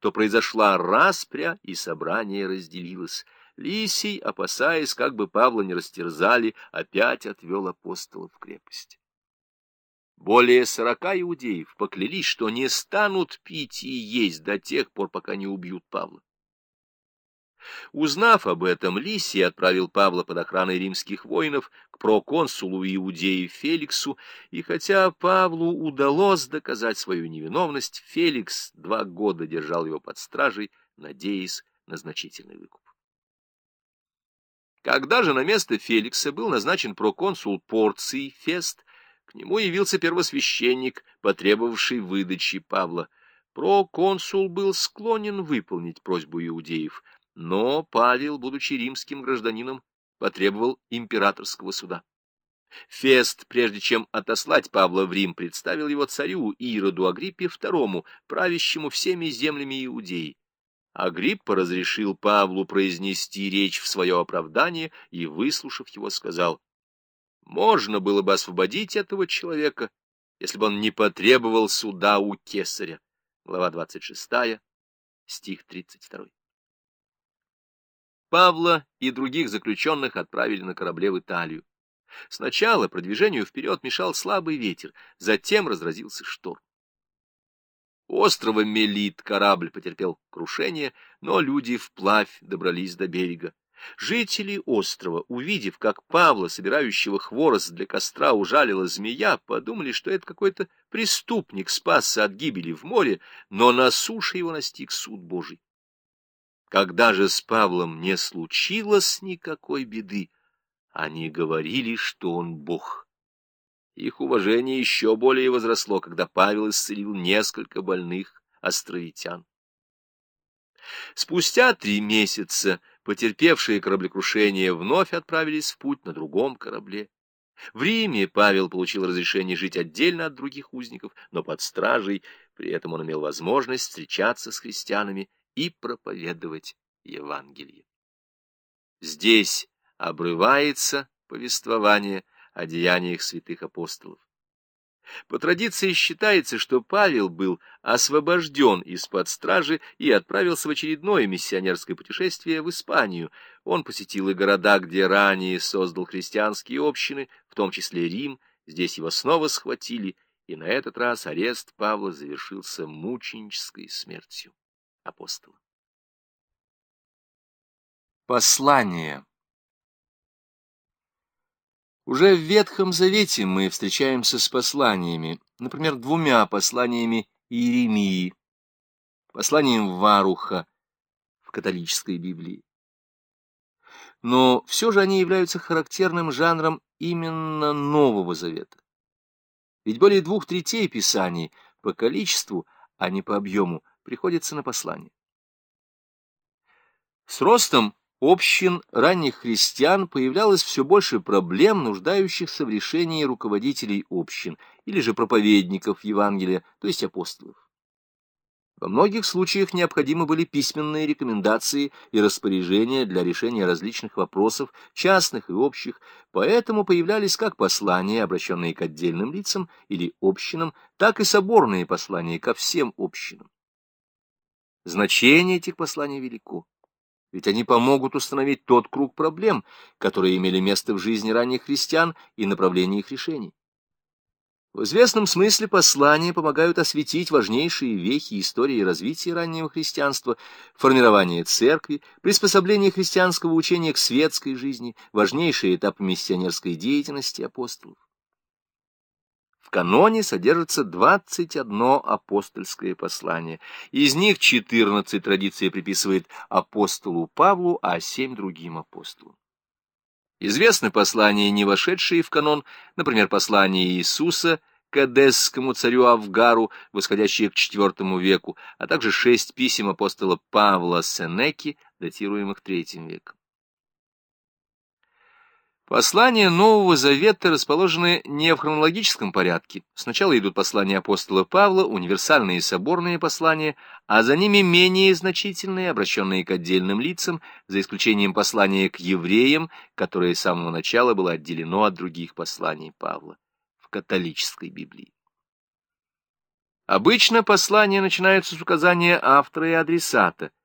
то произошла распря, и собрание разделилось. Лисий, опасаясь, как бы Павла не растерзали, опять отвел апостолов в крепость. Более сорока иудеев поклялись, что не станут пить и есть до тех пор, пока не убьют Павла. Узнав об этом, Лисий отправил Павла под охраной римских воинов к проконсулу Иудеи Феликсу, и хотя Павлу удалось доказать свою невиновность, Феликс два года держал его под стражей, надеясь на значительный выкуп. Когда же на место Феликса был назначен проконсул Порций Фест, к нему явился первосвященник, потребовавший выдачи Павла. Проконсул был склонен выполнить просьбу иудеев — но Павел, будучи римским гражданином, потребовал императорского суда. Фест, прежде чем отослать Павла в Рим, представил его царю Ироду Агриппе II, правящему всеми землями Иудеи. Агриппа разрешил Павлу произнести речь в свое оправдание и, выслушав его, сказал, «Можно было бы освободить этого человека, если бы он не потребовал суда у кесаря». Глава 26, стих 32. Павла и других заключенных отправили на корабле в Италию. Сначала продвижению вперед мешал слабый ветер, затем разразился шторм. Острова Мелит корабль потерпел крушение, но люди вплавь добрались до берега. Жители острова, увидев, как Павла, собирающего хворост для костра, ужалила змея, подумали, что это какой-то преступник спасся от гибели в море, но на суше его настиг суд Божий. Когда же с Павлом не случилось никакой беды, они говорили, что он бог. Их уважение еще более возросло, когда Павел исцелил несколько больных островитян. Спустя три месяца потерпевшие кораблекрушение вновь отправились в путь на другом корабле. В Риме Павел получил разрешение жить отдельно от других узников, но под стражей, при этом он имел возможность встречаться с христианами и проповедовать Евангелие. Здесь обрывается повествование о деяниях святых апостолов. По традиции считается, что Павел был освобожден из-под стражи и отправился в очередное миссионерское путешествие в Испанию. Он посетил и города, где ранее создал христианские общины, в том числе Рим. Здесь его снова схватили, и на этот раз арест Павла завершился мученической смертью апостола. Послание Уже в Ветхом Завете мы встречаемся с посланиями, например, двумя посланиями Иеремии, посланием Варуха в католической Библии. Но все же они являются характерным жанром именно Нового Завета. Ведь более двух третей Писаний по количеству, а не по объему, приходится на послание. С ростом общин ранних христиан появлялось все больше проблем, нуждающихся в решении руководителей общин или же проповедников Евангелия, то есть апостолов. Во многих случаях необходимы были письменные рекомендации и распоряжения для решения различных вопросов, частных и общих, поэтому появлялись как послания, обращенные к отдельным лицам или общинам, так и соборные послания ко всем общинам. Значение этих посланий велико, ведь они помогут установить тот круг проблем, которые имели место в жизни ранних христиан и направление их решений. В известном смысле послания помогают осветить важнейшие вехи истории развития раннего христианства, формирование церкви, приспособление христианского учения к светской жизни, важнейшие этапы миссионерской деятельности апостолов. В каноне содержится 21 апостольское послание. Из них 14 традиция приписывает апостолу Павлу, а 7 другим апостолам. Известны послания, не вошедшие в канон, например, послание Иисуса к Эдесскому царю Авгару, восходящие к IV веку, а также шесть писем апостола Павла Сенеки, датируемых III веком. Послания Нового Завета расположены не в хронологическом порядке. Сначала идут послания апостола Павла, универсальные соборные послания, а за ними менее значительные, обращенные к отдельным лицам, за исключением послания к евреям, которое с самого начала было отделено от других посланий Павла в католической Библии. Обычно послания начинаются с указания автора и адресата,